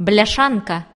бляшанка.